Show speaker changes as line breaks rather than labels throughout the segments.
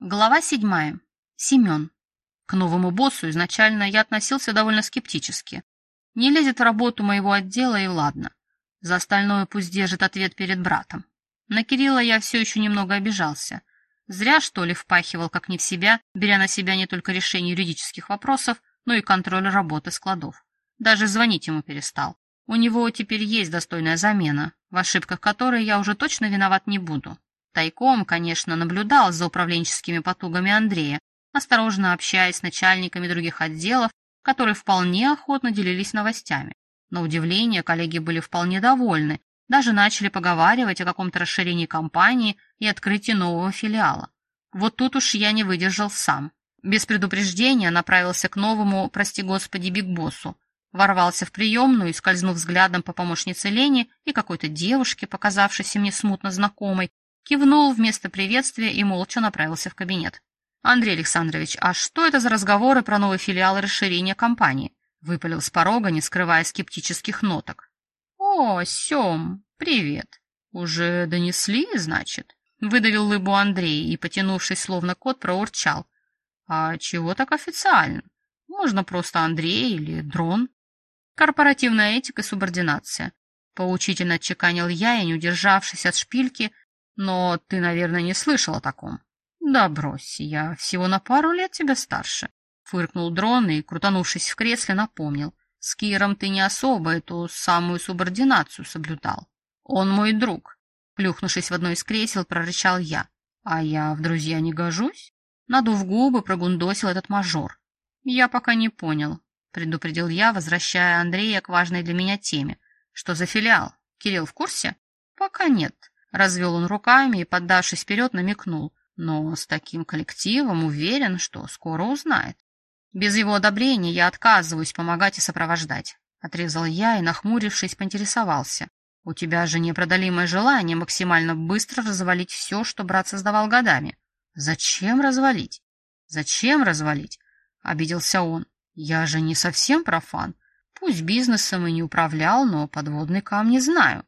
Глава седьмая. Семен. К новому боссу изначально я относился довольно скептически. Не лезет в работу моего отдела и ладно. За остальное пусть держит ответ перед братом. На Кирилла я все еще немного обижался. Зря, что ли, впахивал как не в себя, беря на себя не только решение юридических вопросов, но и контроль работы складов. Даже звонить ему перестал. У него теперь есть достойная замена, в ошибках которой я уже точно виноват не буду. Тайком, конечно, наблюдал за управленческими потугами Андрея, осторожно общаясь с начальниками других отделов, которые вполне охотно делились новостями. На удивление, коллеги были вполне довольны, даже начали поговаривать о каком-то расширении компании и открытии нового филиала. Вот тут уж я не выдержал сам. Без предупреждения направился к новому, прости господи, бигбоссу. Ворвался в приемную и, скользнув взглядом по помощнице Лене и какой-то девушке, показавшейся мне смутно знакомой, кивнул вместо приветствия и молча направился в кабинет. «Андрей Александрович, а что это за разговоры про новый филиал и расширение компании?» Выпалил с порога, не скрывая скептических ноток. «О, Сем, привет! Уже донесли, значит?» Выдавил лыбу Андрей и, потянувшись словно кот, проурчал. «А чего так официально? Можно просто Андрей или Дрон?» «Корпоративная этика и субординация», — поучительно отчеканил я и, не удержавшись от шпильки, но ты, наверное, не слышал о таком. Да брось, я всего на пару лет тебя старше. Фыркнул дрон и, крутанувшись в кресле, напомнил. С Киром ты не особо эту самую субординацию соблюдал. Он мой друг. Плюхнувшись в одно из кресел, прорычал я. А я в друзья не гожусь? Надув губы, прогундосил этот мажор. Я пока не понял, предупредил я, возвращая Андрея к важной для меня теме. Что за филиал? Кирилл в курсе? Пока нет. Развел он руками и, поддавшись вперед, намекнул. Но с таким коллективом уверен, что скоро узнает. Без его одобрения я отказываюсь помогать и сопровождать. Отрезал я и, нахмурившись, поинтересовался. У тебя же непродолимое желание максимально быстро развалить все, что брат создавал годами. Зачем развалить? Зачем развалить? Обиделся он. Я же не совсем профан. Пусть бизнесом и не управлял, но подводный камни знаю.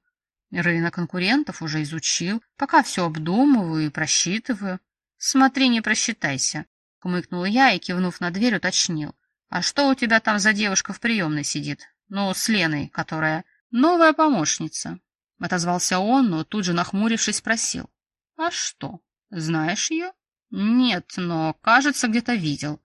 Рынок конкурентов уже изучил, пока все обдумываю и просчитываю. Смотри, не просчитайся, — хмыкнул я и, кивнув на дверь, уточнил. А что у тебя там за девушка в приемной сидит? Ну, с Леной, которая... Новая помощница. Отозвался он, но тут же, нахмурившись, спросил. А что, знаешь ее? Нет, но, кажется, где-то видел.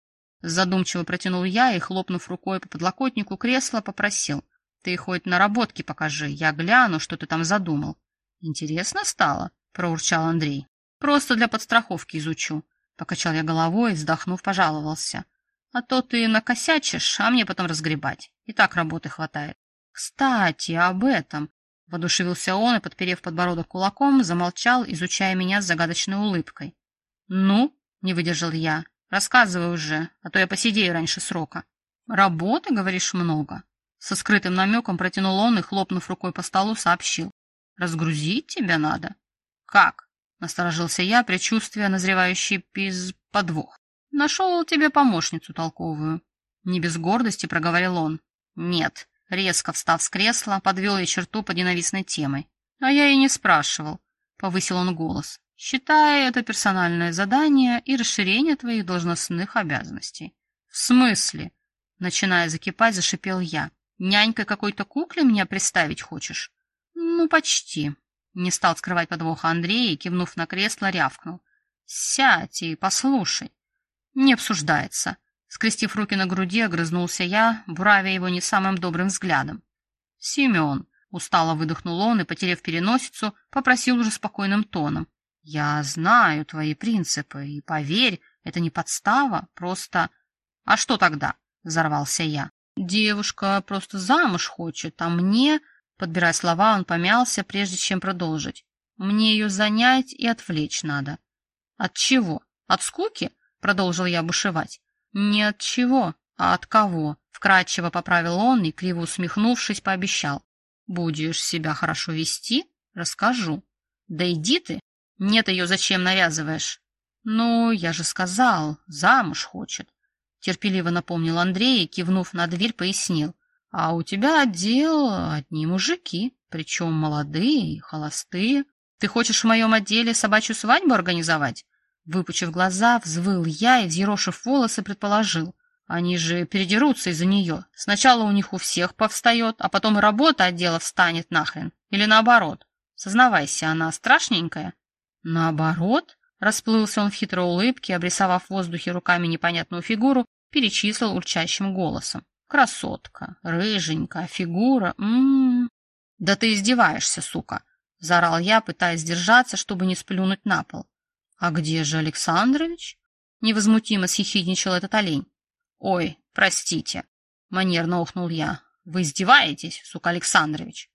Задумчиво протянул я и, хлопнув рукой по подлокотнику кресла, попросил. Ты хоть наработки покажи, я гляну, что ты там задумал. Интересно стало? Проурчал Андрей. Просто для подстраховки изучу. Покачал я головой вздохнув, пожаловался. А то ты накосячишь, а мне потом разгребать. И так работы хватает. Кстати, об этом. Водушевился он и, подперев подбородок кулаком, замолчал, изучая меня с загадочной улыбкой. «Ну?» — не выдержал я. «Рассказывай уже, а то я посидею раньше срока». «Работы, говоришь, много?» Со скрытым намеком протянул он и, хлопнув рукой по столу, сообщил. «Разгрузить тебя надо?» «Как?» — насторожился я, предчувствуя назревающий пиз подвох. «Нашел тебе помощницу толковую». Не без гордости проговорил он. «Нет». Резко встав с кресла, подвел я черту под ненавистной темой. «А я и не спрашивал», — повысил он голос. «Считай это персональное задание и расширение твоих должностных обязанностей». «В смысле?» Начиная закипать, зашипел я. Нянькой какой-то кукле меня представить хочешь? Ну, почти. Не стал скрывать подвоха Андрей и, кивнув на кресло, рявкнул. Сядь и послушай. Не обсуждается. Скрестив руки на груди, огрызнулся я, буравя его не самым добрым взглядом. Семен, устало выдохнул он и, потеряв переносицу, попросил уже спокойным тоном. Я знаю твои принципы, и поверь, это не подстава, просто... А что тогда? Взорвался я. Девушка просто замуж хочет, а мне... Подбирая слова, он помялся, прежде чем продолжить. Мне ее занять и отвлечь надо. От чего? От скуки? Продолжил я бушевать. Не от чего, а от кого? Вкратчиво поправил он и, криво усмехнувшись, пообещал. Будешь себя хорошо вести? Расскажу. Да иди ты. Нет ее зачем навязываешь? Ну, я же сказал, замуж хочет. Терпеливо напомнил Андрей и, кивнув на дверь, пояснил. А у тебя отдел одни мужики, причем молодые и холостые. Ты хочешь в моем отделе собачью свадьбу организовать? Выпучив глаза, взвыл я и, взъерошив волосы, предположил. Они же передерутся из-за нее. Сначала у них у всех повстает, а потом и работа отдела встанет нахрен. Или наоборот. Сознавайся, она страшненькая. Наоборот? Расплылся он в хитрой улыбке, обрисовав в воздухе руками непонятную фигуру, перечислил урчащим голосом. Красотка, рыженькая, фигура. М -м -м. Да ты издеваешься, сука, заорал я, пытаясь сдержаться, чтобы не сплюнуть на пол. А где же Александрович? Невозмутимо съехидничал этот олень. «Ой, простите», — манерно охнул я. «Вы издеваетесь, сука Александрович?»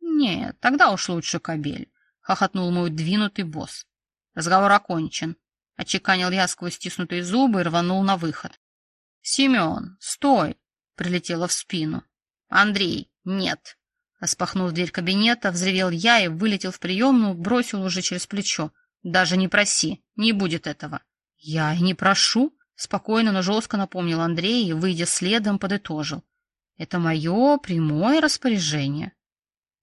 «Нет, тогда уж лучше кобель», — хохотнул мой двинутый босс. «Разговор окончен», — отчеканил я сквозь стиснутые зубы и рванул на выход. «Семен, стой!» — прилетело в спину. «Андрей, нет!» Распахнув дверь кабинета, взревел я и вылетел в приемную, бросил уже через плечо. «Даже не проси, не будет этого». «Я и не прошу», Спокойно, но жестко напомнил Андрей и, выйдя следом, подытожил. Это мое прямое распоряжение.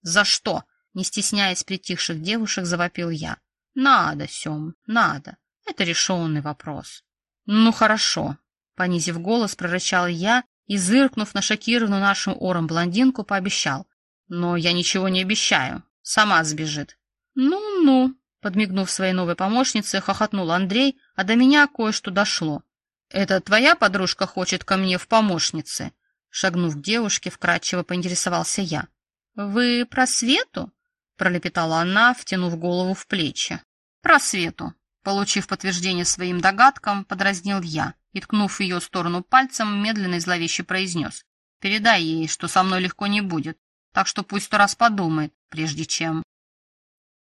За что? Не стесняясь притихших девушек, завопил я. Надо, Сем, надо. Это решенный вопрос. Ну, хорошо. Понизив голос, прорычал я и, зыркнув на шокированную нашим ором блондинку, пообещал. Но я ничего не обещаю. Сама сбежит. Ну-ну, подмигнув своей новой помощнице, хохотнул Андрей, а до меня кое-что дошло. «Это твоя подружка хочет ко мне в помощнице?» Шагнув к девушке, вкратчиво поинтересовался я. «Вы про Свету?» — пролепетала она, втянув голову в плечи. «Про Свету». Получив подтверждение своим догадкам, подразнил я и, ткнув ее сторону пальцем, медленно и зловеще произнес. «Передай ей, что со мной легко не будет, так что пусть сто раз подумает, прежде чем...»